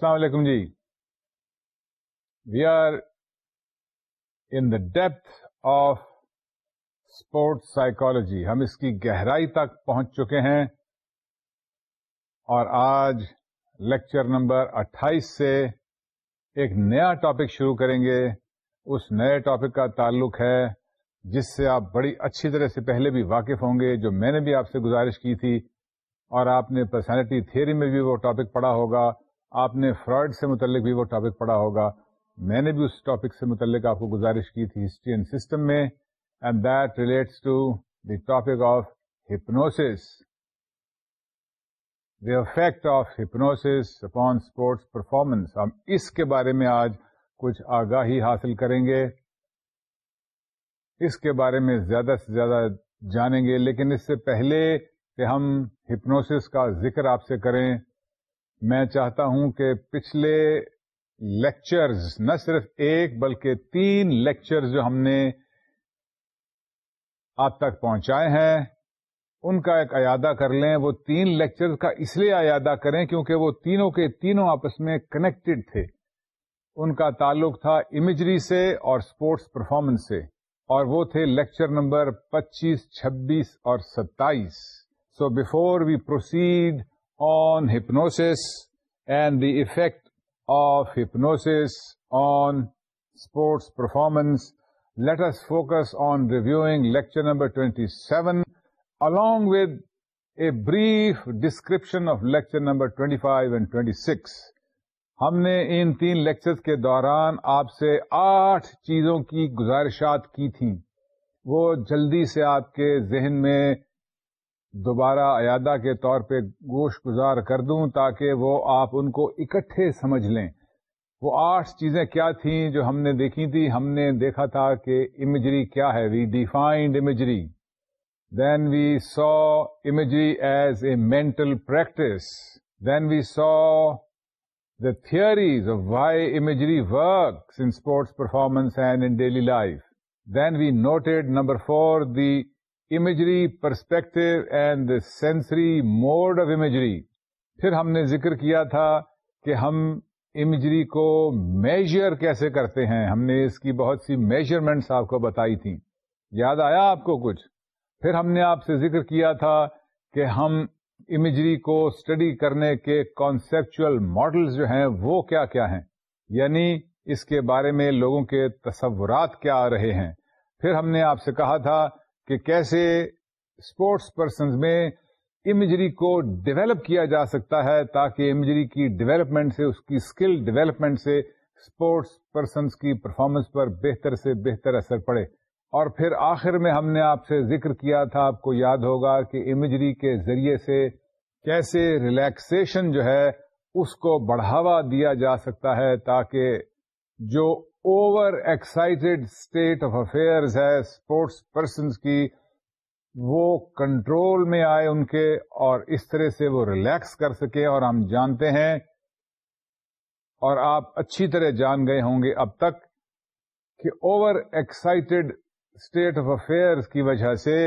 السلام علیکم جی we are in the depth of sports psychology ہم اس کی گہرائی تک پہنچ چکے ہیں اور آج لیکچر نمبر اٹھائیس سے ایک نیا ٹاپک شروع کریں گے اس نئے ٹاپک کا تعلق ہے جس سے آپ بڑی اچھی طرح سے پہلے بھی واقف ہوں گے جو میں نے بھی آپ سے گزارش کی تھی اور آپ نے پرسنالٹی تھیوری میں بھی وہ ٹاپک پڑھا ہوگا آپ نے فراڈ سے متعلق بھی وہ ٹاپک پڑھا ہوگا میں نے بھی اس ٹاپک سے متعلق آپ کو گزارش کی تھی ہسٹری اینڈ سسٹم میں and that relates to the topic of hypnosis the effect of hypnosis upon sports performance ہم اس کے بارے میں آج کچھ آگاہی حاصل کریں گے اس کے بارے میں زیادہ سے زیادہ جانیں گے لیکن اس سے پہلے کہ ہم ہپنوس کا ذکر آپ سے کریں میں چاہتا ہوں کہ پچھلے لیکچرز نہ صرف ایک بلکہ تین لیکچرز جو ہم نے آپ تک پہنچائے ہیں ان کا ایک ایادہ کر لیں وہ تین لیکچرز کا اس لیے ایادہ کریں کیونکہ وہ تینوں کے تینوں آپس میں کنیکٹڈ تھے ان کا تعلق تھا امیجری سے اور اسپورٹس پرفارمنس سے اور وہ تھے لیکچر نمبر پچیس چھبیس اور ستائیس so before we proceed on hypnosis and the effect of hypnosis on sports performance, let us focus on reviewing lecture number 27 along with a brief description of lecture number 25 and 26. ہم نے ان تین lectures کے دوران آپ سے آٹھ چیزوں کی گزارشات کی تھیں وہ جلدی سے آپ کے ذہن میں دوبارہ ایادہ کے طور پہ گوش گزار کر دوں تاکہ وہ آپ ان کو اکٹھے سمجھ لیں وہ آٹھ چیزیں کیا تھیں جو ہم نے دیکھی تھی ہم نے دیکھا تھا کہ امیجری کیا ہے we defined imagery then we saw imagery as a mental practice then we saw the theories why imagery works in sports performance and in daily life then we noted number four the imagery perspective and sensory mode of imagery پھر ہم نے ذکر کیا تھا کہ ہم imagery کو measure کیسے کرتے ہیں ہم نے اس کی بہت سی میجرمنٹس آپ کو بتائی تھی یاد آیا آپ کو کچھ پھر ہم نے آپ سے ذکر کیا تھا کہ ہم امیجری کو اسٹڈی کرنے کے کانسیپچل ماڈلس جو ہیں وہ کیا کیا ہیں یعنی اس کے بارے میں لوگوں کے تصورات کیا آ رہے ہیں پھر ہم نے آپ سے کہا تھا کہ کیسے اسپورٹس پرسنز میں امیجری کو ڈیولپ کیا جا سکتا ہے تاکہ امیجری کی ڈیویلپمنٹ سے اس کی اسکل ڈیولپمنٹ سے اسپورٹس پرسنس کی پرفارمنس پر بہتر سے بہتر اثر پڑے اور پھر آخر میں ہم نے آپ سے ذکر کیا تھا آپ کو یاد ہوگا کہ امیجری کے ذریعے سے کیسے ریلیکسیشن جو ہے اس کو بڑھاوا دیا جا سکتا ہے تاکہ جو over excited state of affairs ہے اسپورٹس پرسنس کی وہ کنٹرول میں آئے ان کے اور اس طرح سے وہ ریلیکس کر سکے اور ہم جانتے ہیں اور آپ اچھی طرح جان گئے ہوں گے اب تک کہ over excited state of affairs کی وجہ سے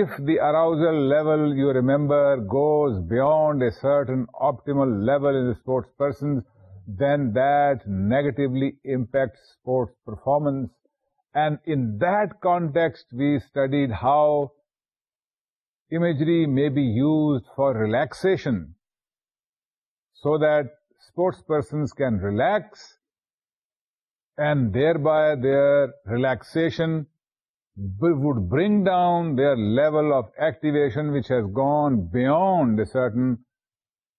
if the arousal level you remember goes a a certain optimal level in sports persons then that negatively impacts sports performance. And in that context, we studied how imagery may be used for relaxation so that sports persons can relax, and thereby their relaxation would bring down their level of activation, which has gone beyond a certain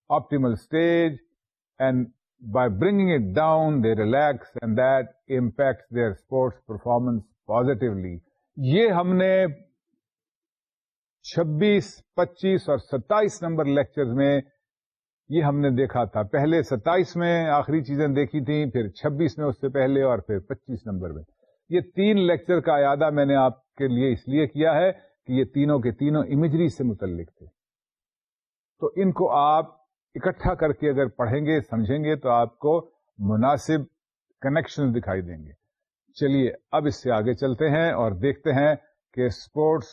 optimal stage, and by bringing it down relax performance positively یہ ہم نے چھبیس پچیس اور ستائیس number lecture میں یہ ہم نے دیکھا تھا پہلے ستائیس میں آخری چیزیں دیکھی تھیں پھر چھبیس میں اس سے پہلے اور پھر پچیس نمبر میں یہ تین لیکچر کا اعادہ میں نے آپ کے لیے اس لیے کیا ہے کہ یہ تینوں کے تینوں امیجری سے متعلق تھے تو ان کو آپ اکٹھا کر کے اگر پڑھیں گے سمجھیں گے تو آپ کو مناسب کنیکشن دکھائی دیں گے چلیے اب اس سے آگے چلتے ہیں اور دیکھتے ہیں کہ اسپورٹس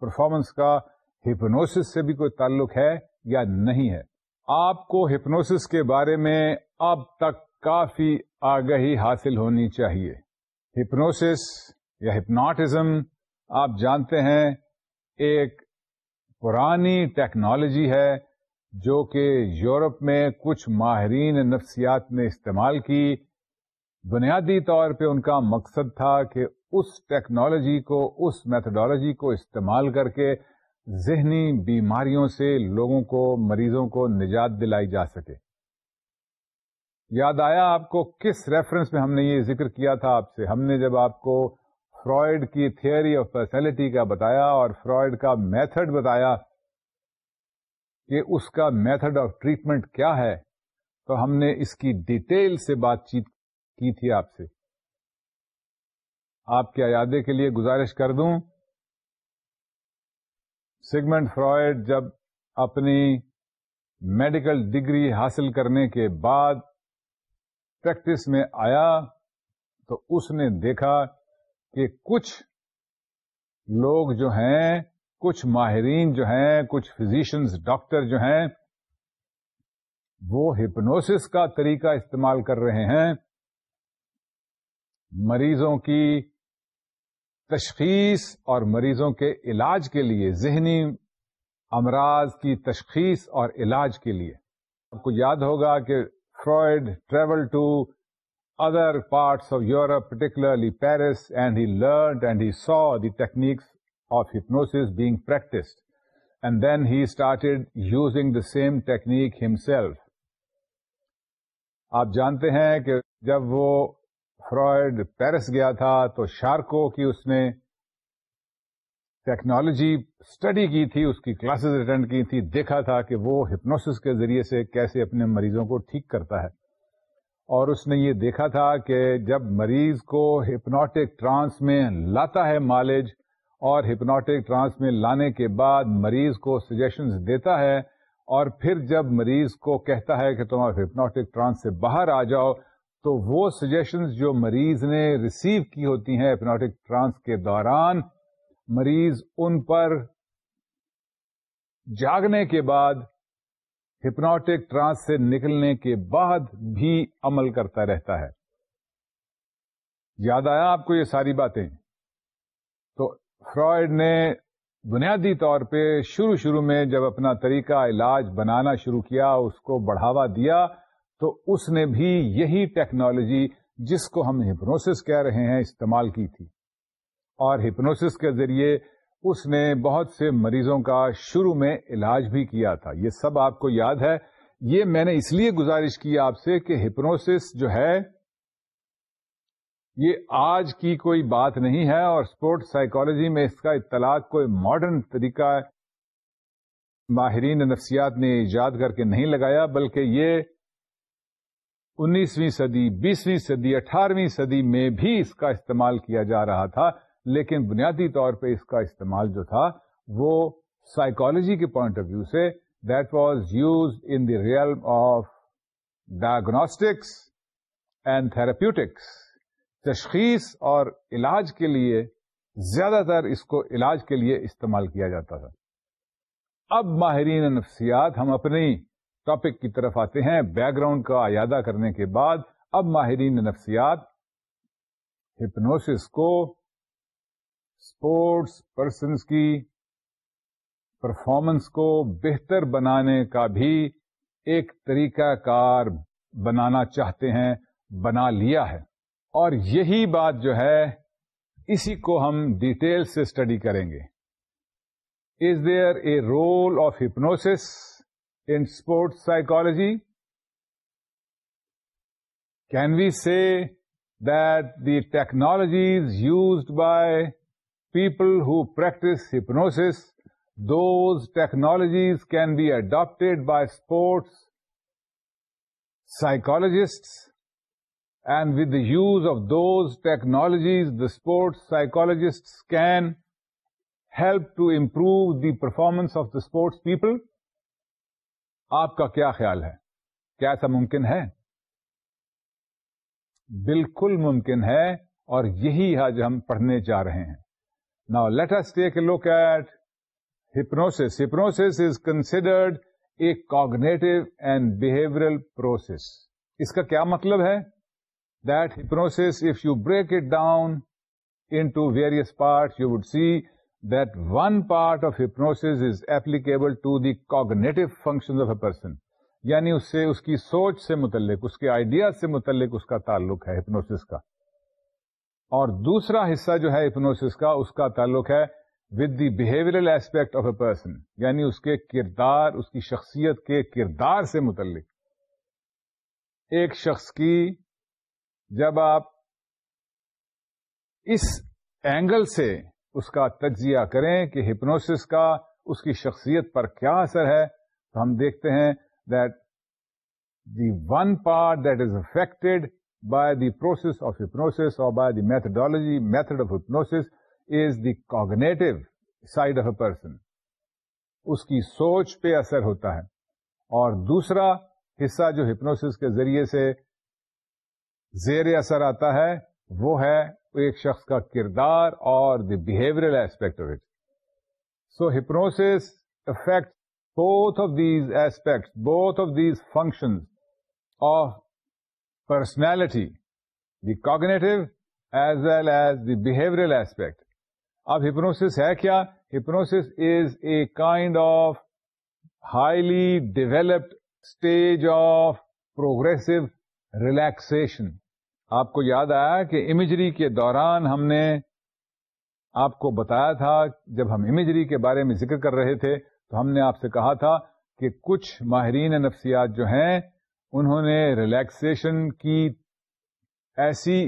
پرفارمنس کا ہپنوس سے بھی کوئی تعلق ہے یا نہیں ہے آپ کو ہپنوسس کے بارے میں اب تک کافی آگہی حاصل ہونی چاہیے ہپنوسس یا ہپناٹزم آپ جانتے ہیں ایک پرانی ٹیکنالوجی ہے جو کہ یورپ میں کچھ ماہرین نفسیات نے استعمال کی بنیادی طور پہ ان کا مقصد تھا کہ اس ٹیکنالوجی کو اس میتھڈالوجی کو استعمال کر کے ذہنی بیماریوں سے لوگوں کو مریضوں کو نجات دلائی جا سکے یاد آیا آپ کو کس ریفرنس میں ہم نے یہ ذکر کیا تھا آپ سے ہم نے جب آپ کو فرائڈ کی تھیئری آف پرسنالٹی کا بتایا اور فرائڈ کا میتھڈ بتایا کہ اس کا میتھڈ آف ٹریٹمنٹ کیا ہے تو ہم نے اس کی ڈیٹیل سے بات چیت کی تھی آپ سے آپ کے ایادے کے لیے گزارش کر دوں سیگمنٹ فرائڈ جب اپنی میڈیکل ڈگری حاصل کرنے کے بعد پریکٹس میں آیا تو اس نے دیکھا کہ کچھ لوگ جو ہیں کچھ ماہرین جو ہیں کچھ فزیشنز ڈاکٹر جو ہیں وہ ہپنوسس کا طریقہ استعمال کر رہے ہیں مریضوں کی تشخیص اور مریضوں کے علاج کے لیے ذہنی امراض کی تشخیص اور علاج کے لیے آپ کو یاد ہوگا کہ Freud travel to other parts of Europe particularly Paris and he learn and he saw the techniques of hypnosis being practised and then he started using the same technique himself. آپ جانتے ہیں کہ جب وہ فرائڈ پیرس گیا تھا تو Charcot کی اس نے ٹیکنالوجی اسٹڈی کی تھی اس کی کلاسز اٹینڈ کی تھی دیکھا تھا کہ وہ ہپنوس کے ذریعے سے کیسے اپنے مریضوں کو ٹھیک کرتا ہے اور اس نے یہ دیکھا تھا کہ جب مریض کو ہپنوٹک ٹرانس میں لاتا ہے مالج اور ہپنوٹک ٹرانس میں لانے کے بعد مریض کو سجیشنز دیتا ہے اور پھر جب مریض کو کہتا ہے کہ تم آپ ہپنوٹک ٹرانس سے باہر آ جاؤ تو وہ سجیشنز جو مریض نے ریسیو کی ہوتی ہیں ہپنوٹک ٹرانس کے دوران مریض ان پر جاگنے کے بعد ہپنوٹک ٹرانس سے نکلنے کے بعد بھی عمل کرتا رہتا ہے یاد آیا آپ کو یہ ساری باتیں فرائڈ نے بنیادی طور پہ شروع شروع میں جب اپنا طریقہ علاج بنانا شروع کیا اس کو بڑھاوا دیا تو اس نے بھی یہی ٹیکنالوجی جس کو ہم ہپنوسس کہہ رہے ہیں استعمال کی تھی اور ہپنوسس کے ذریعے اس نے بہت سے مریضوں کا شروع میں علاج بھی کیا تھا یہ سب آپ کو یاد ہے یہ میں نے اس لیے گزارش کی آپ سے کہ ہپنوسس جو ہے یہ آج کی کوئی بات نہیں ہے اور اسپورٹ سائیکالوجی میں اس کا اطلاق کوئی ماڈرن طریقہ ماہرین نفسیات نے ایجاد کر کے نہیں لگایا بلکہ یہ انیسویں صدی بیسویں صدی اٹھارہویں صدی میں بھی اس کا استعمال کیا جا رہا تھا لیکن بنیادی طور پہ اس کا استعمال جو تھا وہ سائیکالوجی کے پوائنٹ آف ویو سے that was use in the real of diagnostics and therapeutics تشخیص اور علاج کے لیے زیادہ تر اس کو علاج کے لیے استعمال کیا جاتا تھا اب ماہرین نفسیات ہم اپنی ٹاپک کی طرف آتے ہیں بیک گراؤنڈ کا اعادہ کرنے کے بعد اب ماہرین نفسیات ہپنوسس کو اسپورٹس پرسنس کی پرفارمنس کو بہتر بنانے کا بھی ایک طریقہ کار بنانا چاہتے ہیں بنا لیا ہے اور یہی بات جو ہے اسی کو ہم ڈیٹیل سے اسٹڈی کریں گے is there a role of hypnosis in sports psychology can we see that the technologies used by people who practice hypnosis those technologies can be adapted by sports psychologist and with use of those technologies the sports psychologist can help to improve the performance of the sports people آپ کا کیا خیال ہے کیا ایسا ممکن ہے بالکل ممکن ہے اور یہی آج ہم پڑھنے جا رہے ہیں نا later look at hypnosis hypnosis is considered a cognitive and behaviour process اس کا کیا مطلب ہے that hypnosis, if you break it down into various parts, you would see that one part of hypnosis is applicable to the cognitive functions of a person. یعنی اس سے اس کی سوچ سے متعلق اس کے آئیڈیا سے متعلق اس کا تعلق ہے ہپنوسس کا اور دوسرا حصہ جو ہے ہپنوسس کا اس کا تعلق ہے with the behavioural aspect of a person یعنی اس کے کردار اس کی شخصیت کے کردار سے متعلق ایک شخص کی جب آپ اس اینگل سے اس کا تجزیہ کریں کہ ہپنوس کا اس کی شخصیت پر کیا اثر ہے تو ہم دیکھتے ہیں that the one part that is affected by the process of hypnosis اور by the methodology method of hypnosis is the cognitive side of a person اس کی سوچ پہ اثر ہوتا ہے اور دوسرا حصہ جو ہپنوس کے ذریعے سے زیر اثر آتا ہے وہ ہے ایک شخص کا کردار اور the behaviour aspect of it so hypnosis affect both of these aspect both of these function of personality the cognitive as well as the behaviour aspect اب ہپنوس ہے کیا hypnosis is a kind of highly developed stage of progressive relaxation آپ کو یاد آیا کہ imagery کے دوران ہم نے آپ کو بتایا تھا جب ہم امیجری کے بارے میں ذکر کر رہے تھے تو ہم نے آپ سے کہا تھا کہ کچھ ماہرین نفسیات جو ہیں انہوں نے ریلیکسیشن کی ایسی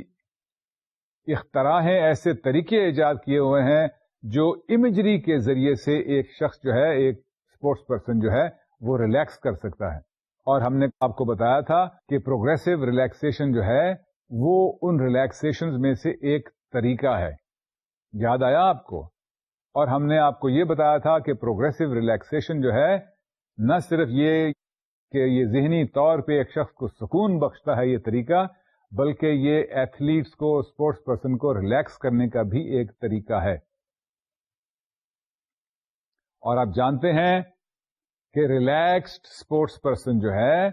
اختراع ایسے طریقے ایجاد کیے ہوئے ہیں جو امیجری کے ذریعے سے ایک شخص جو ہے ایک اسپورٹس پرسن جو ہے وہ ریلیکس کر سکتا ہے اور ہم نے آپ کو بتایا تھا کہ پروگرسو ریلیکسیشن جو ہے وہ ان ریلیکسیشن میں سے ایک طریقہ ہے یاد آیا آپ کو اور ہم نے آپ کو یہ بتایا تھا کہ پروگرسو ریلیکسیشن جو ہے نہ صرف یہ کہ یہ ذہنی طور پہ ایک شخص کو سکون بخشتا ہے یہ طریقہ بلکہ یہ ایتھلیٹس کو اسپورٹس پرسن کو ریلیکس کرنے کا بھی ایک طریقہ ہے اور آپ جانتے ہیں کہ ریلیکسڈ اسپورٹس پرسن جو ہے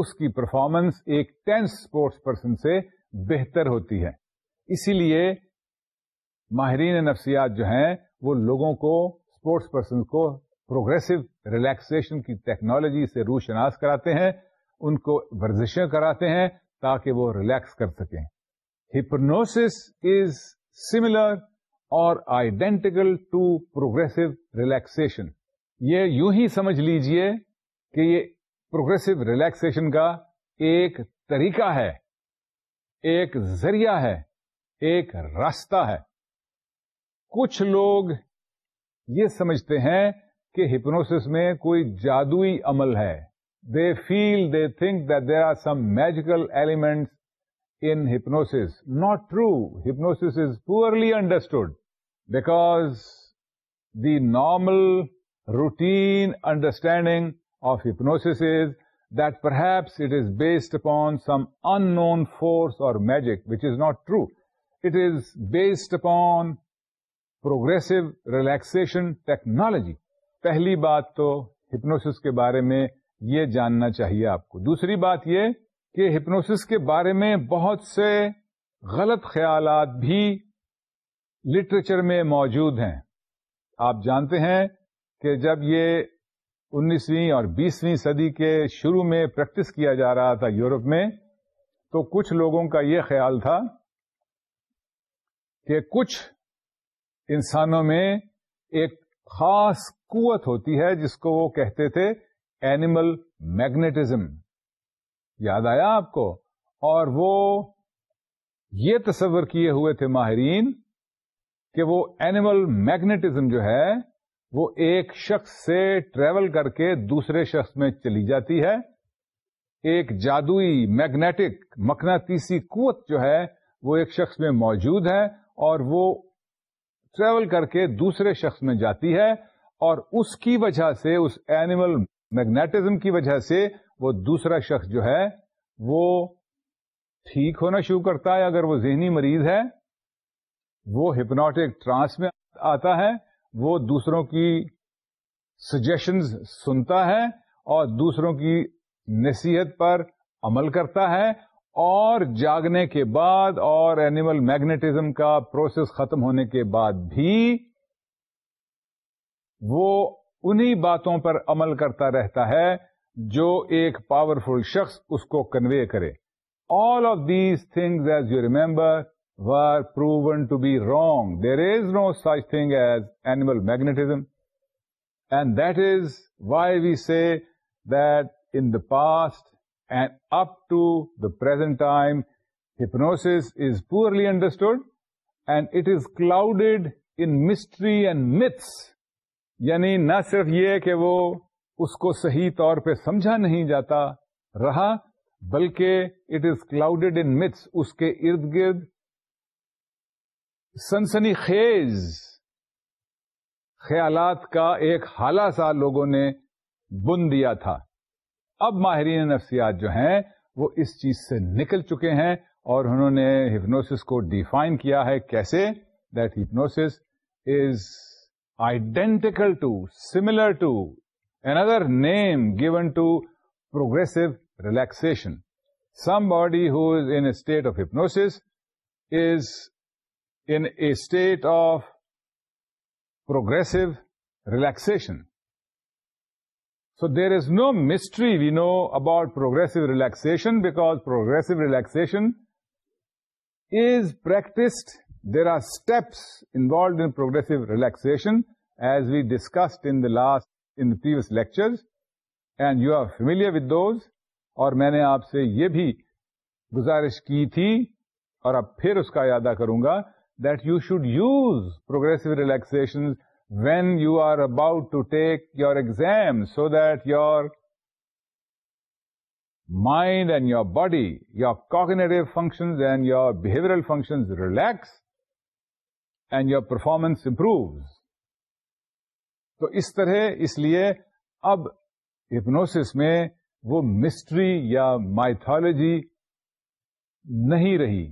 اس کی پرفارمنس ایک ٹینس اسپورٹس پرسن سے بہتر ہوتی ہے اسی لیے ماہرین نفسیات جو ہیں وہ لوگوں کو اسپورٹس پرسن کو پروگرسو ریلیکسن کی ٹیکنالوجی سے روشناس کراتے ہیں ان کو ورزشیں کراتے ہیں تاکہ وہ ریلیکس کر سکیں ہپنوس از سملر اور آئیڈینٹیکل ٹو پروگرسو ریلیکسن یہ یوں ہی سمجھ لیجئے کہ یہ پروگرسو ریلیکسن کا ایک طریقہ ہے ایک ذریعہ ہے ایک راستہ ہے کچھ لوگ یہ سمجھتے ہیں کہ ہپنوس میں کوئی جادوئی عمل ہے they feel they think that there are some magical elements in hypnosis not true hypnosis is poorly understood because the normal routine understanding of hypnosis that perhaps it is based based some unknown force اور magic which is not true it is based upon progressive relaxation technology پہلی بات تو hypnosis کے بارے میں یہ جاننا چاہیے آپ کو دوسری بات یہ کہ ہپنوسس کے بارے میں بہت سے غلط خیالات بھی لٹریچر میں موجود ہیں آپ جانتے ہیں کہ جب یہ انیسویں اور بیسویں صدی کے شروع میں پریکٹس کیا جا رہا تھا یورپ میں تو کچھ لوگوں کا یہ خیال تھا کہ کچھ انسانوں میں ایک خاص قوت ہوتی ہے جس کو وہ کہتے تھے اینیمل میگنیٹزم یاد آیا آپ کو اور وہ یہ تصور کیے ہوئے تھے ماہرین کہ وہ اینیمل میگنیٹزم جو ہے وہ ایک شخص سے ٹریول کر کے دوسرے شخص میں چلی جاتی ہے ایک جادوئی میگنیٹک مقناطیسی قوت جو ہے وہ ایک شخص میں موجود ہے اور وہ ٹریول کر کے دوسرے شخص میں جاتی ہے اور اس کی وجہ سے اس اینیمل میگنیٹزم کی وجہ سے وہ دوسرا شخص جو ہے وہ ٹھیک ہونا شروع کرتا ہے اگر وہ ذہنی مریض ہے وہ ہپنوٹک ٹرانس میں آتا ہے وہ دوسروں کی سجیشنز سنتا ہے اور دوسروں کی نصیحت پر عمل کرتا ہے اور جاگنے کے بعد اور اینیمل میگنیٹزم کا پروسیس ختم ہونے کے بعد بھی وہ انہی باتوں پر عمل کرتا رہتا ہے جو ایک پاورفل شخص اس کو کنوے کرے all of these things as you remember were proven to be wrong. There is no such thing as animal magnetism. And that is why we say that in the past and up to the present time, hypnosis is poorly understood and it is clouded in mystery and myths. یعنی نہ صرف یہ کہ وہ اس کو صحیح طور پہ سمجھا نہیں جاتا رہا بلکہ اٹ از کلاؤڈیڈ ان متس اس کے ارد گرد سنسنی خیز خیالات کا ایک سا لوگوں نے بن دیا تھا اب ماہرین نفسیات جو ہیں وہ اس چیز سے نکل چکے ہیں اور انہوں نے ہپنوس کو ڈیفائن کیا ہے کیسے that hypnosis is identical to similar to another name given to progressive relaxation somebody who is in state of hypnosis is in a state of progressive relaxation. So there is no mystery we know about progressive relaxation because progressive relaxation is practiced. There are steps involved in progressive relaxation as we discussed in the last, in the previous lectures and you are familiar with those اور میں نے آپ سے یہ بھی گزارش کی تھی اور اب پھر اس کا ادا کروں گا that you should use progressive relaxation when you are about to take your exam so that your mind and your body your cognitive functions and your behavioural functions relax and your performance improves تو اس طرح اس لیے اب hypnosis میں وہ mystery یا mythology نہیں رہی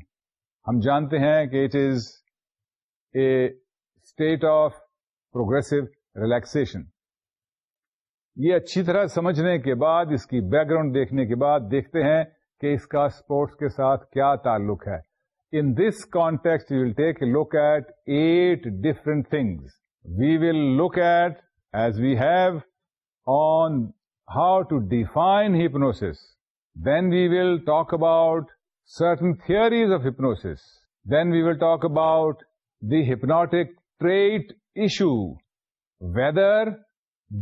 ہم جانتے ہیں کہ it is a state of progressive relaxation یہ اچھی طرح سمجھنے کے بعد اس کی بیک گراؤنڈ دیکھنے کے بعد دیکھتے ہیں کہ اس کا اسپورٹس کے ساتھ کیا تعلق ہے in this context you will take look at at different things we will look at as we have on how to define hypnosis then we will talk about certain theories of hypnosis. Then we will talk about the hypnotic trait issue, whether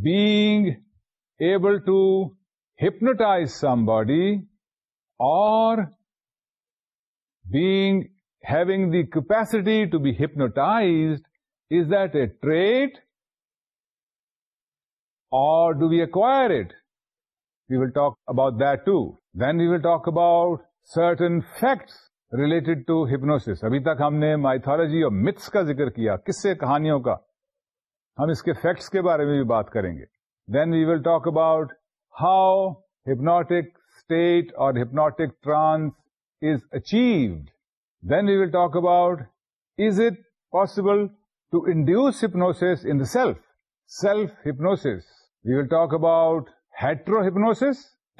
being able to hypnotize somebody or having the capacity to be hypnotized, is that a trait or do we acquire it? We will talk about that too. Then we will talk about certain facts related to hypnosis ابھی تک ہم نے مائیتالوجی اور متس کا ذکر کیا کس سے کہانیوں کا ہم اس کے فیکٹس کے بارے میں بھی بات کریں گے then we will talk about how hypnotic state اور hypnotic trance is achieved then we will talk about is it possible to induce hypnosis in self self hypnosis we will talk about hetero hypnosis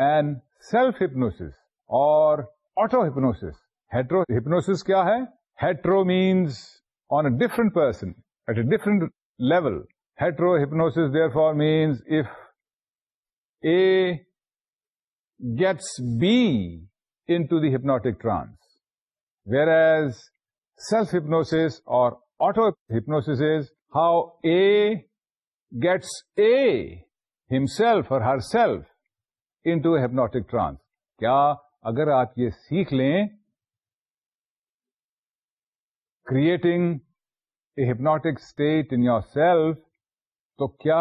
and self hypnosis اور auto hypnosis hetero hypnosis کیا ہے hetero means on a different person at a different level hetero hypnosis therefore means if a gets be into the hypnotic trance whereas self hypnosis اور auto hypnosis is how a gets a himself اور herself into hypnotic trance کیا اگر آپ یہ سیکھ لیں creating a hypnotic state in yourself تو کیا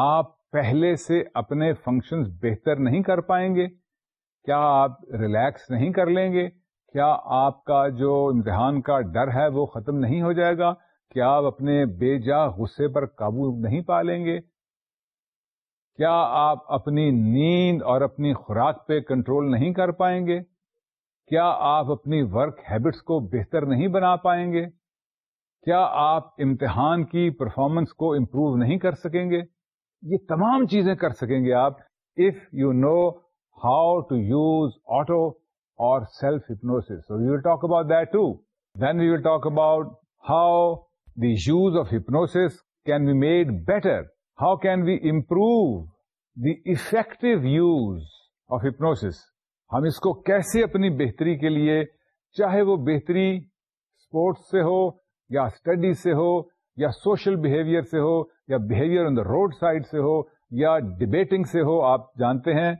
آپ پہلے سے اپنے فنکشن بہتر نہیں کر پائیں گے کیا آپ ریلیکس نہیں کر لیں گے کیا آپ کا جو امتحان کا ڈر ہے وہ ختم نہیں ہو جائے گا کیا آپ اپنے بے جا غصے پر قابو نہیں پا لیں گے کیا آپ اپنی نیند اور اپنی خوراک پہ کنٹرول نہیں کر پائیں گے کیا آپ اپنی ورک ہیبٹس کو بہتر نہیں بنا پائیں گے کیا آپ امتحان کی پرفارمنس کو امپروو نہیں کر سکیں گے یہ تمام چیزیں کر سکیں گے آپ if you know how to use auto اور self hypnosis you will talk about that too then we will talk about how the use of hypnosis can be made better how can we improve the effective use of hypnosis ہم اس کو کیسے اپنی بہتری کے لیے چاہے وہ بہتری اسپورٹس سے ہو یا اسٹڈی سے ہو یا سوشل بہیویئر سے ہو یا behaviour on the road side سے ہو یا ڈبیٹنگ سے ہو آپ جانتے ہیں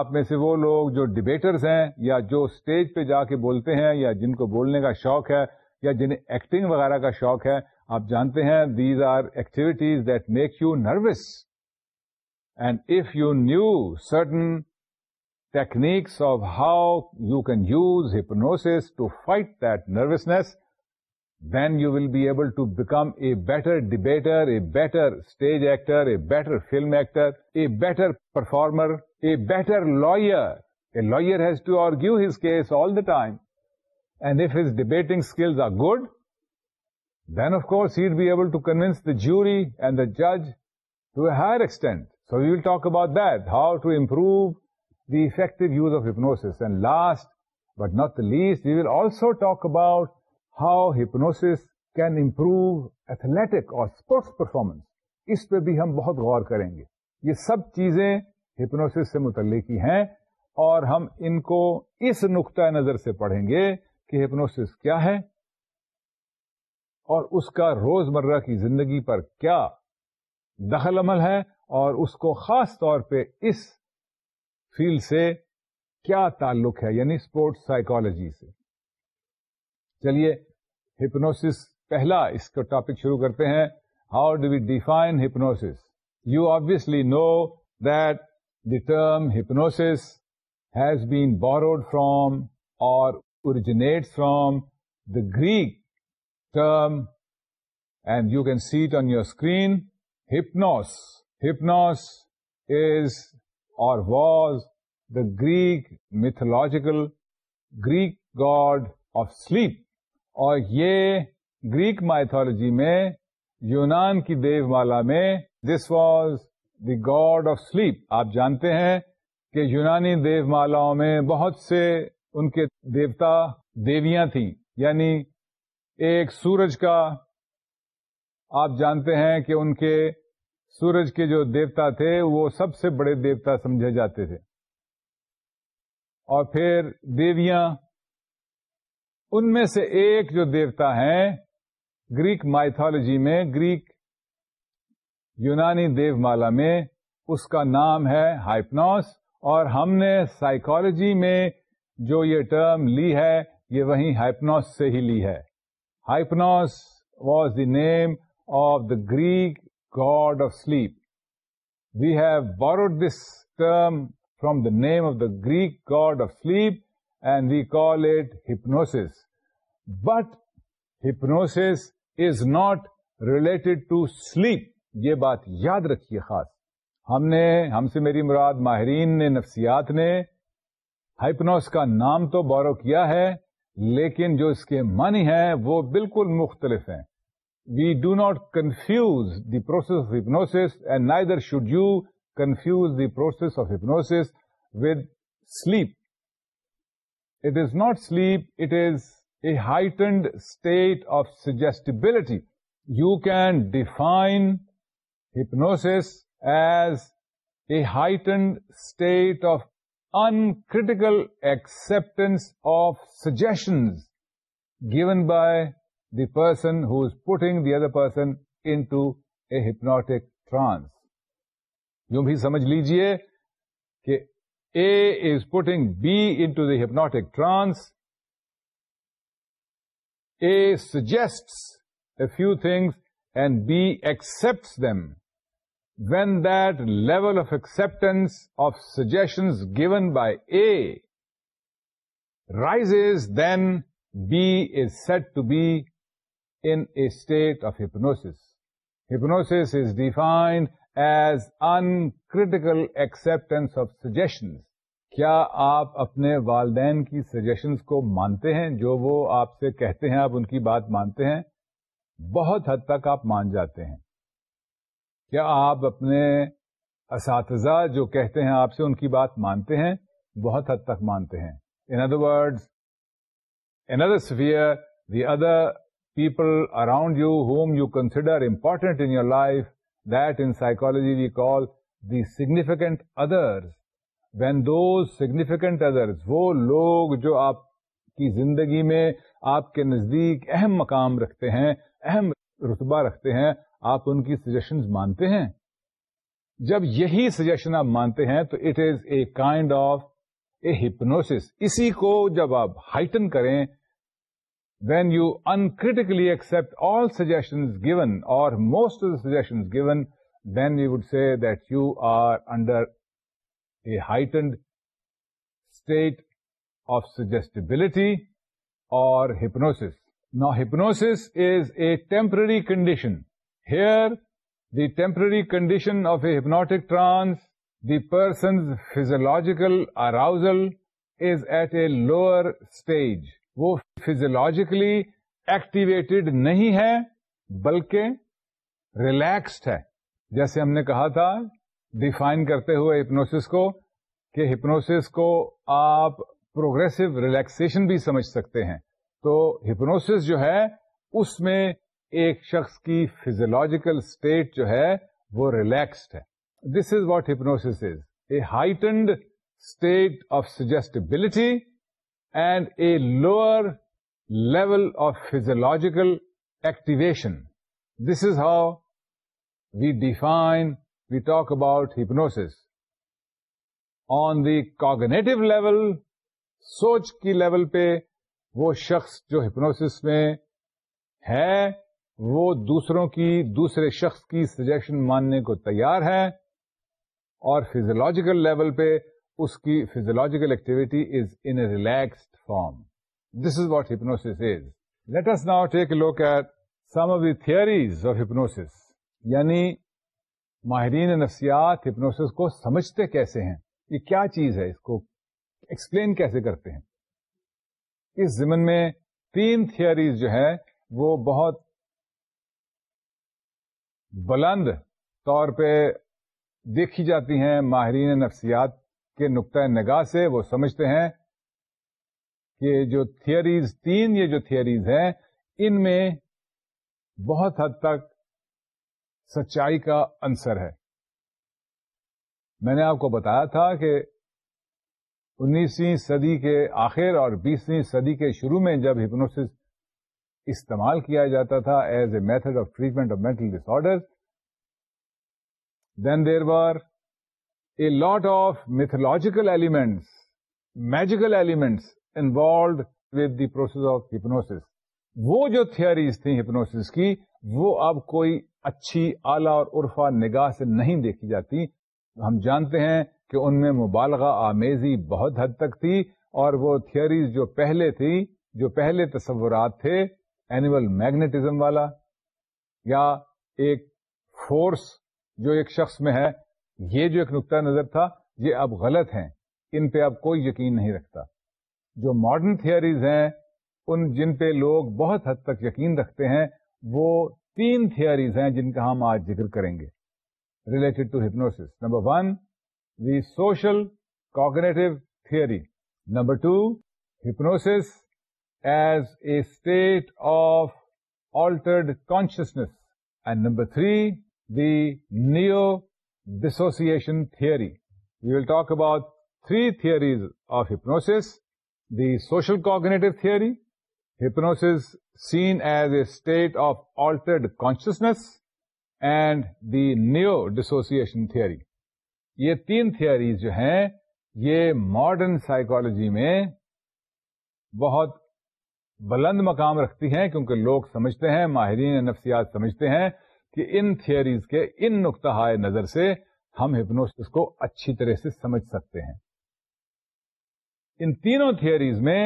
آپ میں سے وہ لوگ جو ڈبیٹرز ہیں یا جو اسٹیج پہ جا کے بولتے ہیں یا جن کو بولنے کا شوق ہے یا جنہیں ایکٹنگ وغیرہ کا شوق ہے آپ جانتے ہیں these are activities that make you nervous and if you knew certain techniques of how you can use hypnosis to fight that nervousness then you will be able to become a better debater a better stage actor a better film actor a better performer a better lawyer a lawyer has to argue his case all the time and if his debating skills are good جج to a higher extent so will talk about hypnosis. To improve the not of hypnosis and last but talk about how hypnosis can improve athletic اور sports performance اس پہ بھی ہم بہت غور کریں گے یہ سب چیزیں ہپنوس سے متعلق ہی ہیں اور ہم ان کو اس نقطۂ نظر سے پڑھیں گے کہ ہپنوس کیا ہے اور اس کا روز مرہ کی زندگی پر کیا دخل عمل ہے اور اس کو خاص طور پہ اس فیلڈ سے کیا تعلق ہے یعنی اسپورٹ سائیکولوجی سے چلیے ہپنوس پہلا اس کا ٹاپک شروع کرتے ہیں how do we define hypnosis you obviously know that the term hypnosis has been borrowed from اور originate the Greek term and you can set on your screen hypnosis hypnosis is اور Greek mythological Greek god of sleep اور یہ Greek mythology میں یونان کی دیومالا میں this was the god of sleep آپ جانتے ہیں کہ یونانی دیو مالا میں بہت سے ان کے دیوتا دیویاں تھیں یعنی ایک سورج کا آپ جانتے ہیں کہ ان کے سورج کے جو دیوتا تھے وہ سب سے بڑے دیوتا سمجھے جاتے تھے اور پھر دیویاں ان میں سے ایک جو دیوتا ہیں گریک مائتالوجی میں گریک یونانی دیو مالا میں اس کا نام ہے ہائپنوس اور ہم نے سائیکالوجی میں جو یہ ٹرم لی ہے یہ وہیں ہائپنوس سے ہی لی ہے Hypnos was the name of the Greek god of sleep we have borrowed this term from the name of the Greek god of sleep and we call it hypnosis but hypnosis is not related to sleep یہ بات یاد رکھیے خاص ہم نے ہم سے میری مراد ماہرین نے نفسیات نے ہائپنوس کا نام تو بورو کیا ہے لیکن جو اس کے معنی ہیں وہ بالکل مختلف ہیں we do not confuse the process of hypnosis and neither should you confuse the process of hypnosis with sleep it is not sleep it is a heightened state of suggestibility you can define hypnosis as a heightened state of uncritical acceptance of suggestions given by the person who is putting the other person into a hypnotic trance جو بھی سمجھ لیجیے کہ A is putting be into the hypnotic trance A suggest a few things and B accept them when of of acceptance of suggestions given by a is then to said to be state of hypnosis hypnosis is defined as uncritical acceptance of suggestions. کیا آپ اپنے والدین کی suggestions کو مانتے ہیں جو وہ آپ سے کہتے ہیں آپ ان کی بات مانتے ہیں بہت حد تک آپ مان جاتے ہیں آپ اپنے اساتذہ جو کہتے ہیں آپ سے ان کی بات مانتے ہیں بہت حد تک مانتے ہیں in other word in other sphere the other people around you whom you consider important in your life that in psychology we call the significant others when those significant others وہ لوگ جو آپ کی زندگی میں آپ کے نزدیک اہم مقام رکھتے ہیں اہم رتبہ رکھتے ہیں آپ ان کی سجیشن مانتے ہیں جب یہی سجیشن آپ مانتے ہیں تو it is a kind of a hypnosis اسی کو جب آپ ہائٹن کریں when you uncritically accept all suggestion given اور most of the suggestion given then you would see that you are under a heightened state of suggestibility اور hypnosis نا hypnosis is a temporary condition the temporary condition of a hypnotic trance the person's physiological arousal is at a lower stage وہ physiologically activated نہیں ہے بلکہ relaxed ہے جیسے ہم نے کہا تھا ڈیفائن کرتے ہوئے ہپنوس کو کہ ہپنوس کو آپ پروگرسو ریلیکسن بھی سمجھ سکتے ہیں تو ہپنوس جو ہے اس میں ایک شخص کی فیزولوجیکل اسٹیٹ جو ہے وہ ریلیکسڈ ہے this is what hypnosis is a heightened state of suggestibility and a lower level of physiological activation this is how we define we talk about hypnosis on the cognitive level سوچ کی level پہ وہ شخص جو hypnosis میں ہے وہ دوسروں کی دوسرے شخص کی سجیشن ماننے کو تیار ہے اور فیزولوجیکل لیول پہ اس کی physiological activity is in relaxed form this is what hypnosis is let's now take look at some of the theories of hypnosis یعنی ماہرین نفسیات ہپنوس کو سمجھتے کیسے ہیں یہ کیا چیز ہے اس کو ایکسپلین کیسے کرتے ہیں اس زمن میں تین تھیئریز جو ہے وہ بہت بلند طور پہ دیکھی جاتی ہیں ماہرین نفسیات کے نقطۂ نگاہ سے وہ سمجھتے ہیں کہ جو تھیئریز تین یہ جو تھیئریز ہیں ان میں بہت حد تک سچائی کا انصر ہے میں نے آپ کو بتایا تھا کہ انیسویں صدی کے آخر اور بیسویں صدی کے شروع میں جب ہپنوسس استعمال کیا جاتا تھا as a method of treatment of mental disorder elements magical elements involved with the process of hypnosis وہ جو تھیئریز تھیں ہپنوس کی وہ اب کوئی اچھی اعلی اور عرفہ نگاہ سے نہیں دیکھی جاتی ہم جانتے ہیں کہ ان میں مبالغہ آمیزی بہت حد تک تھی اور وہ تھیوریز جو پہلے تھی جو پہلے تصورات تھے اینیمل میگنیٹزم والا یا ایک فورس جو ایک شخص میں ہے یہ جو ایک نقطۂ نظر تھا یہ اب غلط ہیں ان پہ اب کوئی یقین نہیں رکھتا جو ماڈرن تھیئریز ہیں ان جن پہ لوگ بہت حد تک یقین رکھتے ہیں وہ تین تھیئریز ہیں جن کا ہم آج ذکر کریں گے related to hypnosis number one the social cognitive theory number two hypnosis as a state of altered consciousness and number three the neo dissociation theory we will talk about three theories of hypnosis the social cognitive theory hypnosis seen as a state of altered consciousness and the new dissociation theory یہ تین تھیئریز جو ہیں یہ modern psychology میں بہت بلند مقام رکھتی ہیں کیونکہ لوگ سمجھتے ہیں ماہرین نفسیات سمجھتے ہیں کہ ان تھھیوریز کے ان نقطہ نظر سے ہم ہپنوسس کو اچھی طرح سے سمجھ سکتے ہیں ان تینوں تھیئرز میں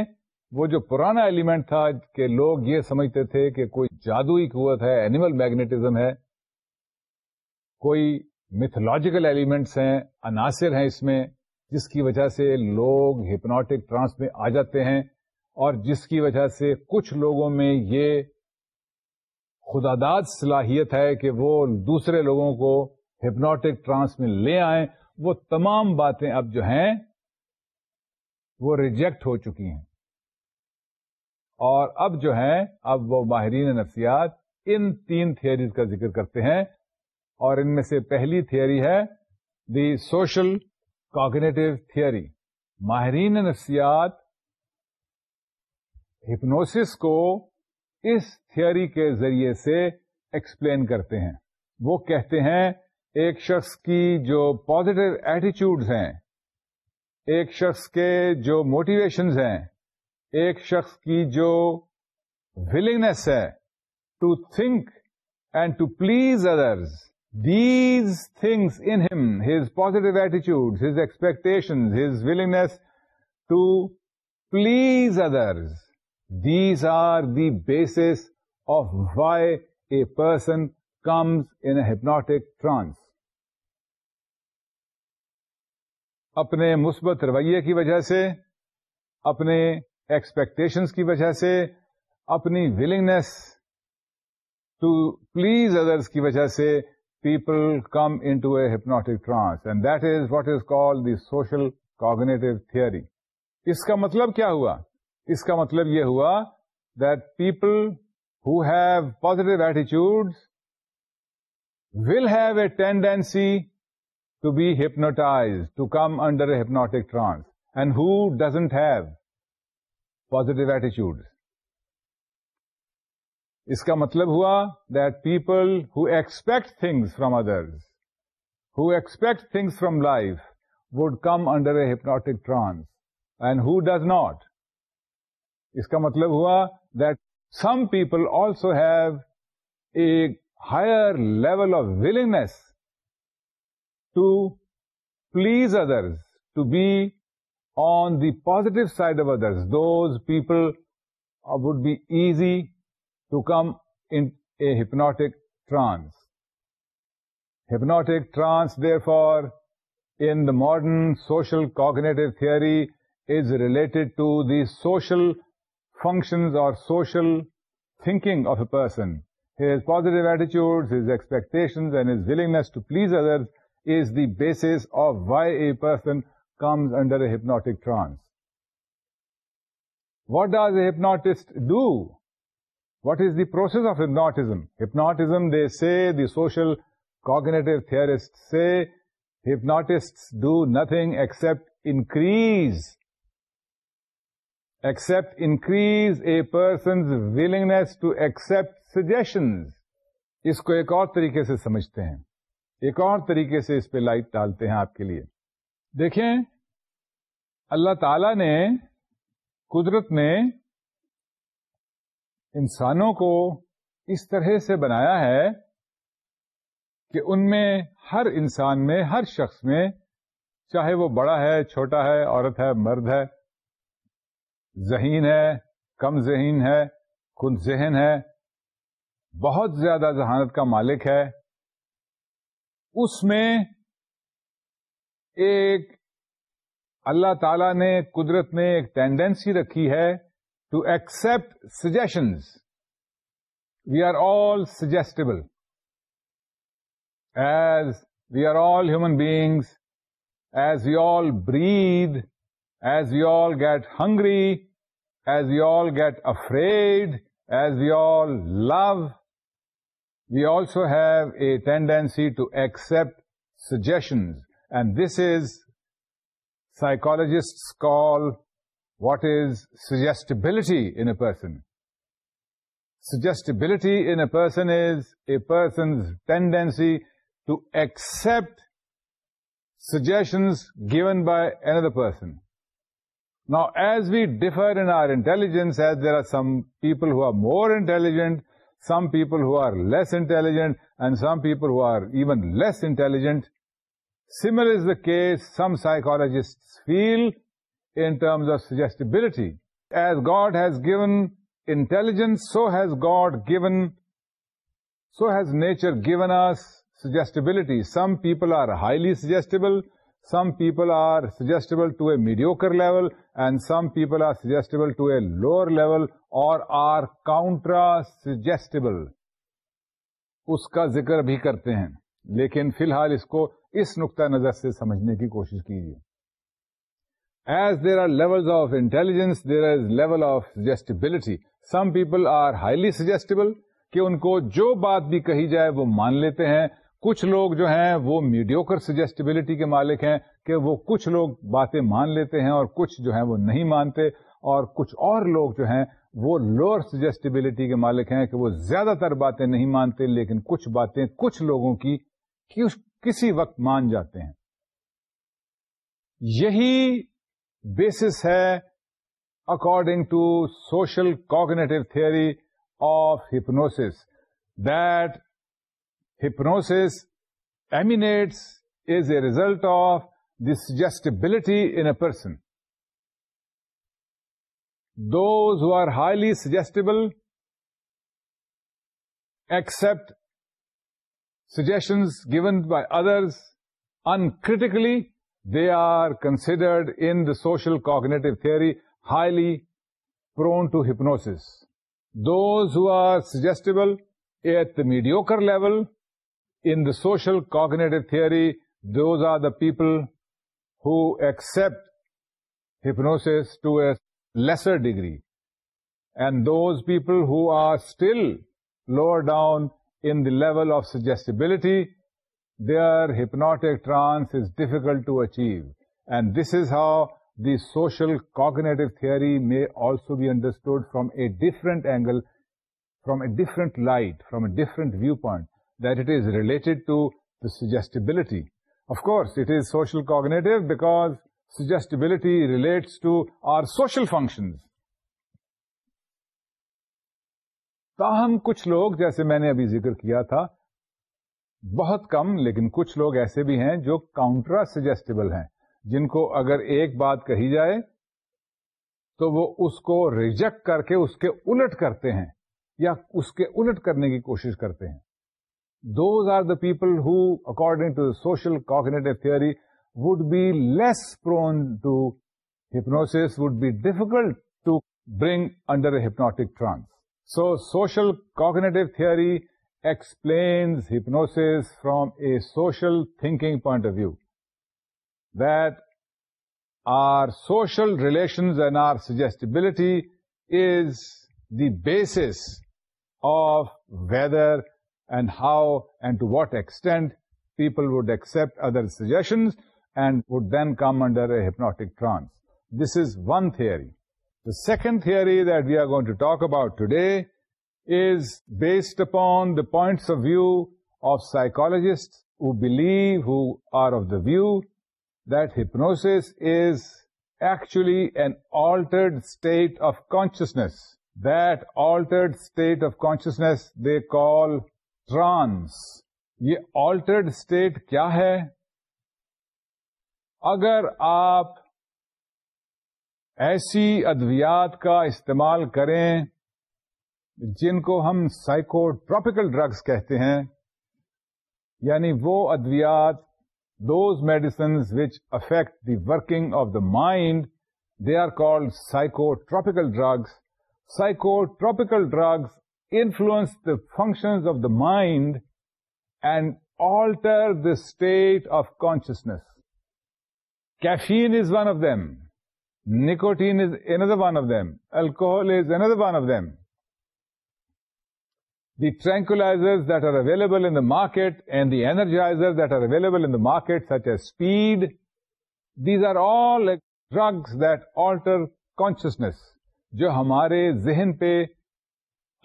وہ جو پرانا ایلیمنٹ تھا کہ لوگ یہ سمجھتے تھے کہ کوئی جادوئی قوت ہے اینیمل میگنیٹزم ہے کوئی میتھولوجیکل ایلیمنٹس ہیں عناصر ہیں اس میں جس کی وجہ سے لوگ ہپنوٹک ٹرانس میں آ جاتے ہیں اور جس کی وجہ سے کچھ لوگوں میں یہ خداداد صلاحیت ہے کہ وہ دوسرے لوگوں کو ہپنوٹک ٹرانس میں لے آئیں وہ تمام باتیں اب جو ہیں وہ ریجیکٹ ہو چکی ہیں اور اب جو ہیں اب وہ ماہرین نفسیات ان تین تھیئریز کا ذکر کرتے ہیں اور ان میں سے پہلی تھیئری ہے دی سوشل کاگنیٹو تھیئری ماہرین نفسیات ہپنوسس کو اس تھیوری کے ذریعے سے ایکسپلین کرتے ہیں وہ کہتے ہیں ایک شخص کی جو پوزیٹو ایٹیچیوڈ ہیں ایک شخص کے جو موٹیویشنز ہیں ایک شخص کی جو ولنگنیس ہے to think and to please others these things in ہم ہز پوزیٹو ایٹیچیوڈ his expectation his willingness to please others these are the basis of why a person comes in a hypnotic trance اپنے مثبت رویے کی وجہ سے اپنے expectations کی وجہ سے اپنی ولنگنیس ٹو پلیز ادرس کی وجہ سے people come to a hypnotic trance and that is what is call the social cognitive theory اس کا مطلب کیا ہوا کا مطلب یہ ہوا that people ہوزیٹو ایٹیچیوڈ will have a tendency to be hypnotise to come under a hypnotic trance and who doesn't have positive ایٹیچیوڈ اس کا مطلب ہوا that people ہوسپیکٹ things from others who expect things from life would come under a hypnotic trance and who does not اس کا مطلب ہوا that some people also have a higher level of willingness to please others to be on the positive side of others those people would be easy to come in hypnotic trance hypnotic trance they for in the modern social cognitive theory is related to the social functions or social thinking of a person. His positive attitudes, his expectations, and his willingness to please others is the basis of why a person comes under a hypnotic trance. What does a hypnotist do? What is the process of hypnotism? Hypnotism, they say, the social cognitive theorists say, hypnotists do nothing except increase except increase a person's willingness to accept suggestions اس کو ایک اور طریقے سے سمجھتے ہیں ایک اور طریقے سے اس پہ لائٹ ڈالتے ہیں آپ کے لیے دیکھیں اللہ تعالی نے قدرت نے انسانوں کو اس طرح سے بنایا ہے کہ ان میں ہر انسان میں ہر شخص میں چاہے وہ بڑا ہے چھوٹا ہے عورت ہے مرد ہے ذہین ہے کم ذہین ہے خود ذہن ہے بہت زیادہ ذہانت کا مالک ہے اس میں ایک اللہ تعالی نے قدرت نے ایک ٹینڈینسی رکھی ہے to accept suggestions we are all suggestible as we are all human beings as we all bread as we all get hungry as we all get afraid, as we all love, we also have a tendency to accept suggestions. And this is, psychologists call what is suggestibility in a person. Suggestibility in a person is a person's tendency to accept suggestions given by another person. Now, as we differ in our intelligence, as there are some people who are more intelligent, some people who are less intelligent, and some people who are even less intelligent, similar is the case some psychologists feel in terms of suggestibility. As God has given intelligence, so has nature given us suggestibility. Some people are highly suggestible, some people are suggestible to a mediocre level and some people are suggestible level اور اس کا ذکر بھی کرتے ہیں لیکن فی الحال اس کو اس نقطہ نظر سے سمجھنے کی کوشش کیجیے as there are level of intelligence there is level of suggestibility some people are highly suggestible کہ ان کو جو بات بھی کہی جائے وہ مان لیتے ہیں کچھ لوگ جو ہیں وہ میڈیوکر سجیسٹیبلٹی کے مالک ہیں کہ وہ کچھ لوگ باتیں مان لیتے ہیں اور کچھ جو ہیں وہ نہیں مانتے اور کچھ اور لوگ جو ہیں وہ لوور سجیسٹیبلٹی کے مالک ہیں کہ وہ زیادہ تر باتیں نہیں مانتے لیکن کچھ باتیں کچھ لوگوں کی کسی وقت مان جاتے ہیں یہی بیسس ہے according to social cognitive theory of hypnosis that hypnosis emanates is a result of the suggestibility in a person. Those who are highly suggestible accept suggestions given by others uncritically. They are considered in the social cognitive theory highly prone to hypnosis. Those who are suggestible at the mediocre level in the social cognitive theory, those are the people who accept hypnosis to a lesser degree. And those people who are still lower down in the level of suggestibility, their hypnotic trance is difficult to achieve. And this is how the social cognitive theory may also be understood from a different angle, from a different light, from a different viewpoint. Suggestibility of course it is social کوٹو because suggestibility relates to our social function تاہم کچھ لوگ جیسے میں نے ابھی ذکر کیا تھا بہت کم لیکن کچھ لوگ ایسے بھی ہیں جو کاؤنٹرا سجیسٹیبل ہیں جن کو اگر ایک بات کہی جائے تو وہ اس کو ریجیکٹ کر کے اس کے الٹ کرتے ہیں یا اس کے الٹ کرنے کی کوشش کرتے ہیں Those are the people who, according to social cognitive theory, would be less prone to hypnosis, would be difficult to bring under a hypnotic trance. So, social cognitive theory explains hypnosis from a social thinking point of view, that our social relations and our suggestibility is the basis of whether and how and to what extent people would accept other suggestions and would then come under a hypnotic trance. This is one theory. The second theory that we are going to talk about today is based upon the points of view of psychologists who are of the view that hypnosis is actually an altered state of consciousness. That altered state of consciousness they call trance یہ altered state کیا ہے اگر آپ ایسی ادویات کا استعمال کریں جن کو ہم سائیکوٹراپیکل ڈرگس کہتے ہیں یعنی وہ ادویات those medicines which affect the working of the mind they are called psychotropical drugs drugs drugs drugs influence the function of the mind and alter the state of consciousness caffeine is one of them nicotine is another one of them alcohol is another one of them the tranquilizer that are available in the market and the energizer that are available in the market such a speed these are all drugs that alter consciousness جو ہمارے ذہن پہ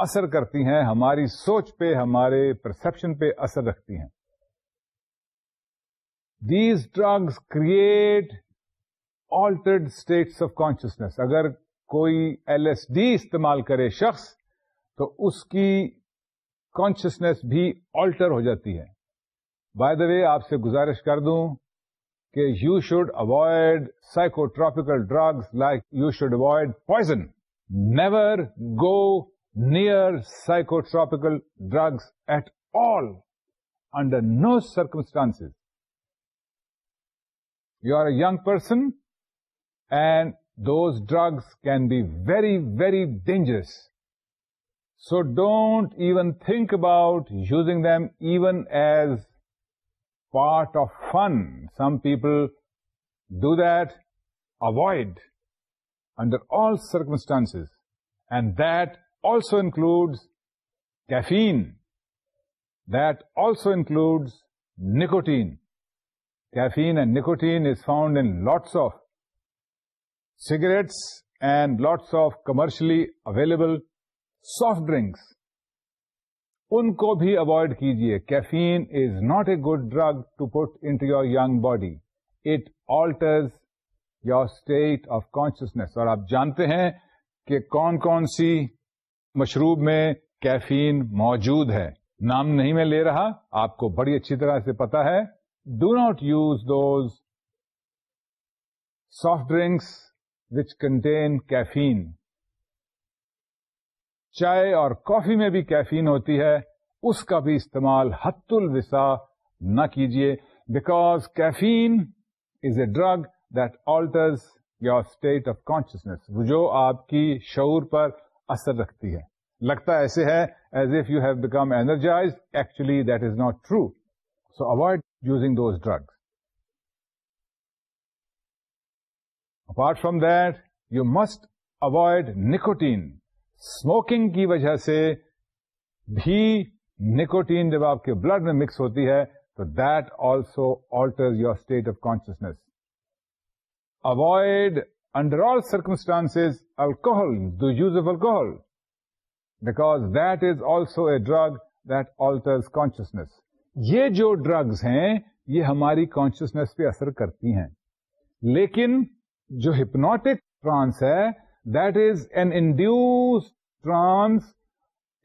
اثر کرتی ہیں ہماری سوچ پہ ہمارے پرسپشن پہ اثر رکھتی ہیں these drugs create altered states of consciousness اگر کوئی ایل ایس ڈی استعمال کرے شخص تو اس کی کانشیسنیس بھی آلٹر ہو جاتی ہے بائی دا وے آپ سے گزارش کر دوں کہ you should avoid psychotropical drugs like you should avoid poison never go near psychotropical drugs at all, under no circumstances. You are a young person, and those drugs can be very, very dangerous. So don't even think about using them even as part of fun. Some people do that. Avoid under all circumstances. And that also include caffeine also includes nicotine caffeine and nicotine is found in lots of cigarettes and lots of commercially available soft drinks ان کو بھی avoid کیجیے caffeine is not a good drug to put into your young body it alters your state of consciousness اور آپ جانتے ہیں کہ کون کون سی مشروب میں کیفین موجود ہے نام نہیں میں لے رہا آپ کو بڑی اچھی طرح سے پتا ہے do not use those soft drinks which contain caffeine چائے اور کافی میں بھی کیفین ہوتی ہے اس کا بھی استعمال حت الوسا نہ کیجیے because caffeine is a drug that alters your state of consciousness جو آپ کی شعور پر اثر رکھتی ہے لگتا ایسے ہے as if you have become energize actually that is not true so avoid using those drugs apart from that you must avoid nicotine smoking کی وجہ سے بھی نکوٹین جب آپ کے بلڈ میں مکس ہوتی ہے تو that also alter your state of consciousness avoid under all circumstances alcohol, the use of alcohol, because that is also a drug that alters consciousness. یہ جو ڈرگز ہیں یہ ہماری کانشیسنیس پہ اثر کرتی ہیں لیکن جو ہپنوٹک ٹرانس ہے that is an induce trance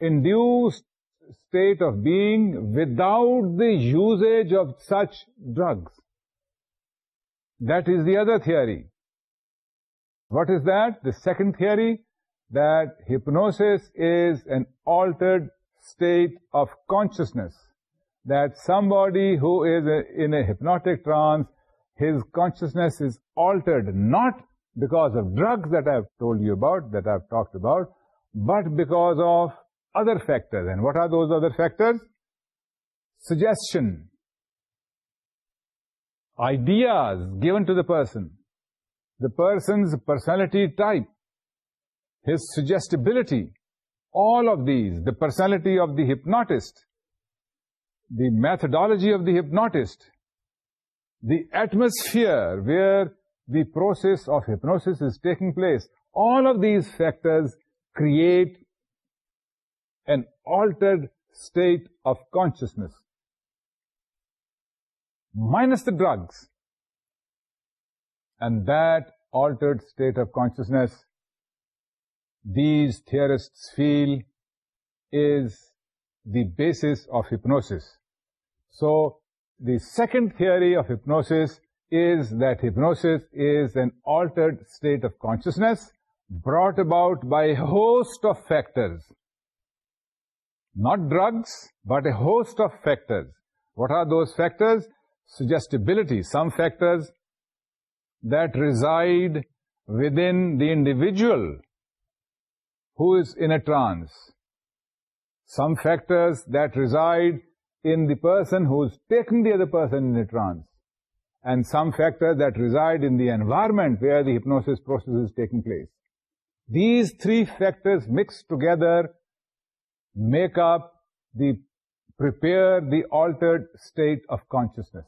induce state of being without دیج of such drugs this the other three What is that? The second theory, that hypnosis is an altered state of consciousness, that somebody who is in a hypnotic trance, his consciousness is altered, not because of drugs that I've told you about, that I've talked about, but because of other factors. And what are those other factors? Suggestion, ideas given to the person, the person's personality type, his suggestibility, all of these, the personality of the hypnotist, the methodology of the hypnotist, the atmosphere where the process of hypnosis is taking place, all of these factors create an altered state of consciousness. Minus the drugs, and that altered state of consciousness, these theorists feel, is the basis of hypnosis. So, the second theory of hypnosis is that hypnosis is an altered state of consciousness brought about by a host of factors. Not drugs, but a host of factors. What are those factors? Suggestibility. Some factors that reside within the individual who is in a trance. Some factors that reside in the person who is taking the other person in a trance, and some factors that reside in the environment where the hypnosis process is taking place. These three factors mixed together make up the altered state of consciousness.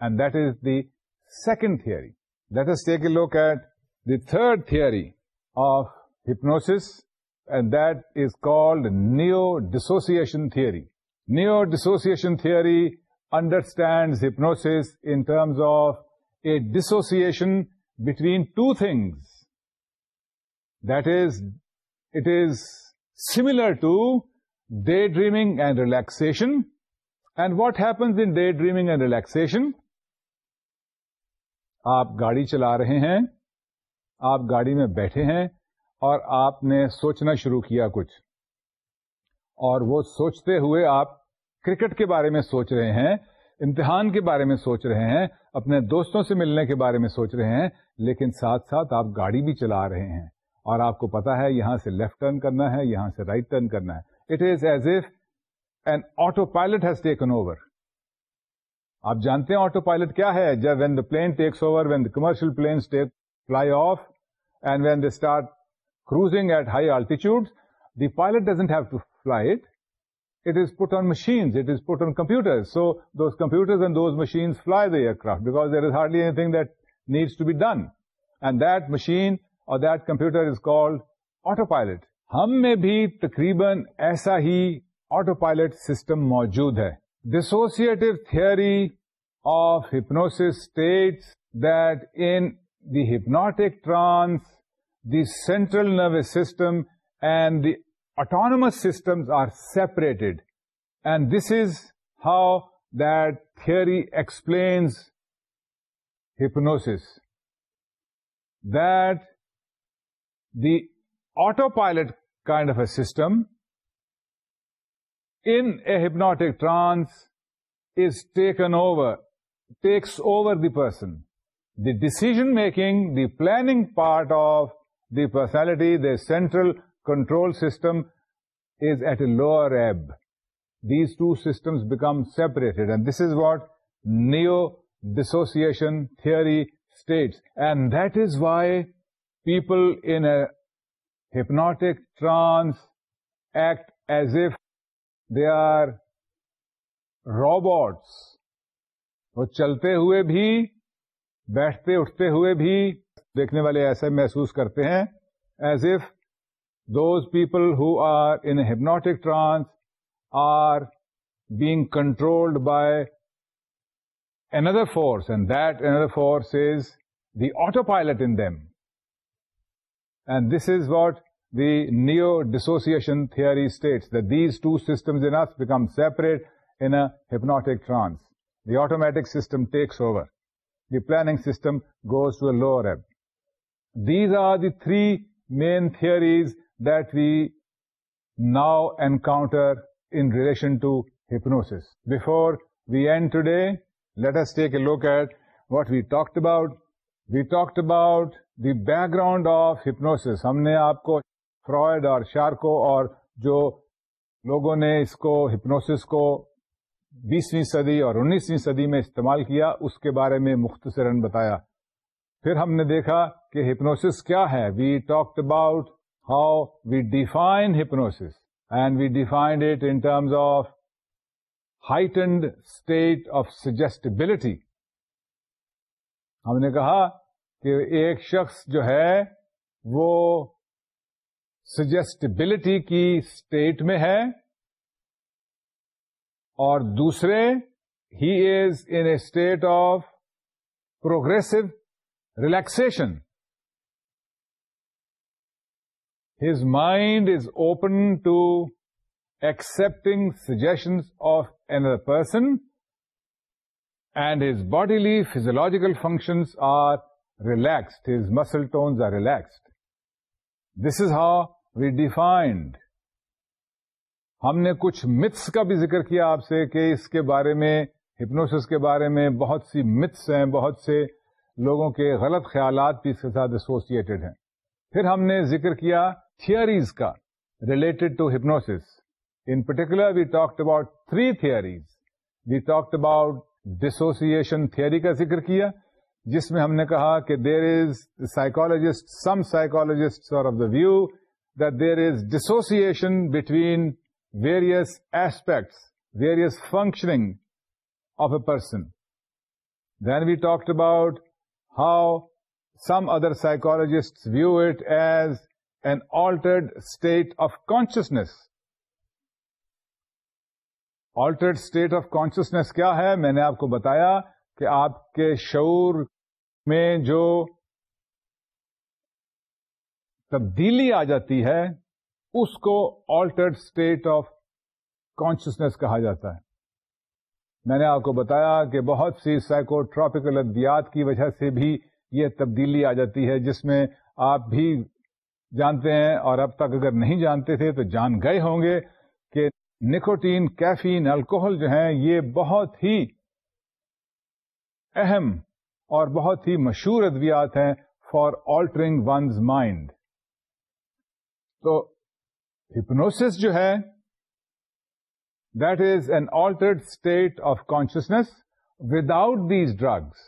And that is the second theory. Let us take a look at the third theory of hypnosis, and that is called neo-dissociation theory. Neo-dissociation theory understands hypnosis in terms of a dissociation between two things. That is, it is similar to daydreaming and relaxation. And what happens in daydreaming and relaxation? آپ گاڑی چلا رہے ہیں آپ گاڑی میں بیٹھے ہیں اور آپ نے سوچنا شروع کیا کچھ اور وہ سوچتے ہوئے آپ کرکٹ کے بارے میں سوچ رہے ہیں امتحان کے بارے میں سوچ رہے ہیں اپنے دوستوں سے ملنے کے بارے میں سوچ رہے ہیں لیکن ساتھ ساتھ آپ گاڑی بھی چلا رہے ہیں اور آپ کو پتا ہے یہاں سے لیفٹ ٹرن کرنا ہے یہاں سے رائٹ ٹرن کرنا ہے it is as if an autopilot has taken over آپ جانتے ہیں آٹو پائلٹ کیا ہے جب when the plane takes over when the commercial plane fly off and when the start cruising at high altitude the pilot doesn't have to fly it is put on computer so those computer fly دافٹ because there is ہارڈلیگ deeds to be done and that machine or computer is call autopilot ہم میں بھی تقریباً ایسا ہی autopilot system موجود ہے Dissociative theory of hypnosis states that in the hypnotic trance, the central nervous system and the autonomous systems are separated. And this is how that theory explains hypnosis. That the autopilot kind of a system in a hypnotic trance is takes over the person. The decision making, the planning part of the personality, the central control system is at a lower ebb. These two systems become separated, and this is what neo-dissociation theory states. And that is why people in a hypnotic trance act as if they are robots وہ چلتے ہوئے بھی بیٹھتے اٹھتے ہوئے بھی دیکھنے والے ایسے محسوس کرتے ہیں as if those people who are in hypnotic trance are being controlled by another force and their force is the autopilot in them and this is what the new dissociation theory states these two systems and as become separate in a hypnotic trance the automatic system takes over the planning system goes to a lower app these are the three main theories that we now encounter in relation to hypnosis before we end today let's take a look at what we talk about we talk about the background of hypnosis ہم نے آپ کو fried اور Charcot اور جو لوگوں نے اس کو ہپنوسس کو بیسویں صدی اور انیسویں صدی میں استعمال کیا اس کے بارے میں مختصراً بتایا پھر ہم نے دیکھا کہ ہپنوس کیا ہے we talked about how we define hypnosis and we defined it in terms of heightened state of suggestibility ہم نے کہا کہ ایک شخص جو ہے وہ سجسٹیبلٹی کی اسٹیٹ میں ہے اور دوسرے he is in a state of progressive relaxation his mind is open to accepting suggestions of another person and his bodily physiological functions are relaxed his muscle tones are relaxed this is how we defined ہم نے کچھ متس کا بھی ذکر کیا آپ سے کہ اس کے بارے میں ہپنوس کے بارے میں بہت سی متس ہیں بہت سے لوگوں کے غلط خیالات بھی اس کے ساتھ ایسوسیٹڈ ہیں پھر ہم نے ذکر کیا تھیئریز کا related to hypnosis in particular we talk about three theories we talk about dissociation theory کا ذکر کیا جس میں ہم نے کہا کہ there is psychologist some psychologists of the view that there is dissociation between various aspects, various functioning of a person. Then we talked about how some other psychologists view it as an altered state of consciousness. Altered state of consciousness کیا ہے? میں نے آپ کو بتایا کہ آپ کے شعور میں جو تبدیلی آ جاتی ہے اس کو آلٹرڈ اسٹیٹ آف کانشیسنیس کہا جاتا ہے میں نے آپ کو بتایا کہ بہت سی سائیکوٹراپیکل ادویات کی وجہ سے بھی یہ تبدیلی آ جاتی ہے جس میں آپ بھی جانتے ہیں اور اب تک اگر نہیں جانتے تھے تو جان گئے ہوں گے کہ نکوٹین کیفین الکوہل جو ہیں یہ بہت ہی اہم اور بہت ہی مشہور ادویات ہیں فار آلٹرنگ ونز مائنڈ تو ہپنوس جو ہے that is an altered state of consciousness without these drugs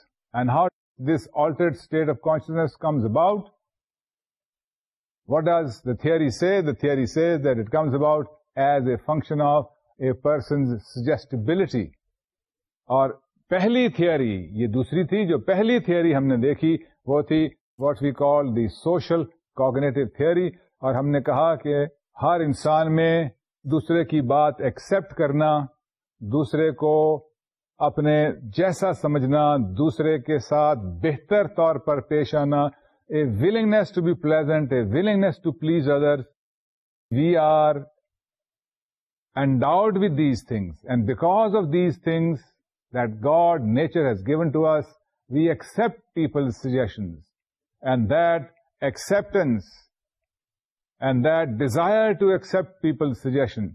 and how this altered state of consciousness comes about what does the theory say the theory say that it comes about as a function of a person suggestibility اور پہلی theory یہ دوسری تھی جو پہلی theory ہم نے دیکھی وہ تھی what we call the social cognitive theory اور ہم نے کہا کہ ہر انسان میں دوسرے کی بات ایکسپٹ کرنا دوسرے کو اپنے جیسا سمجھنا دوسرے کے ساتھ بہتر طور پر پیش آنا a willingness to be pleasant a willingness to please other we are endowed with with these things and because of these things that God nature has given to us we accept people suggestions and that acceptance to accept people suggestion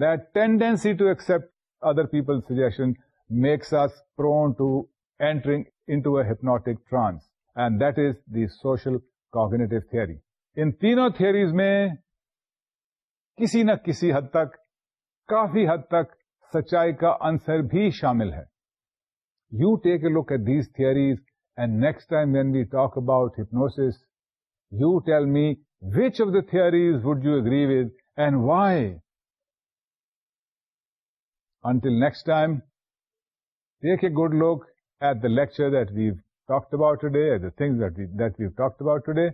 tendency to accept other people suggestion makes us pro to entering into a hypnotic trance and that is the social cognitive theory ان تینوں theories میں کسی نہ کسی حد تک کافی حد تک سچائی کا آنسر بھی شامل ہے you take a look at these theories and next time when we talk about hypnosis you tell me Which of the theories would you agree with and why? Until next time, take a good look at the lecture that we've talked about today, at the things that we've talked about today.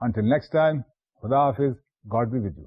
Until next time, Khuda Hafiz, God be with you.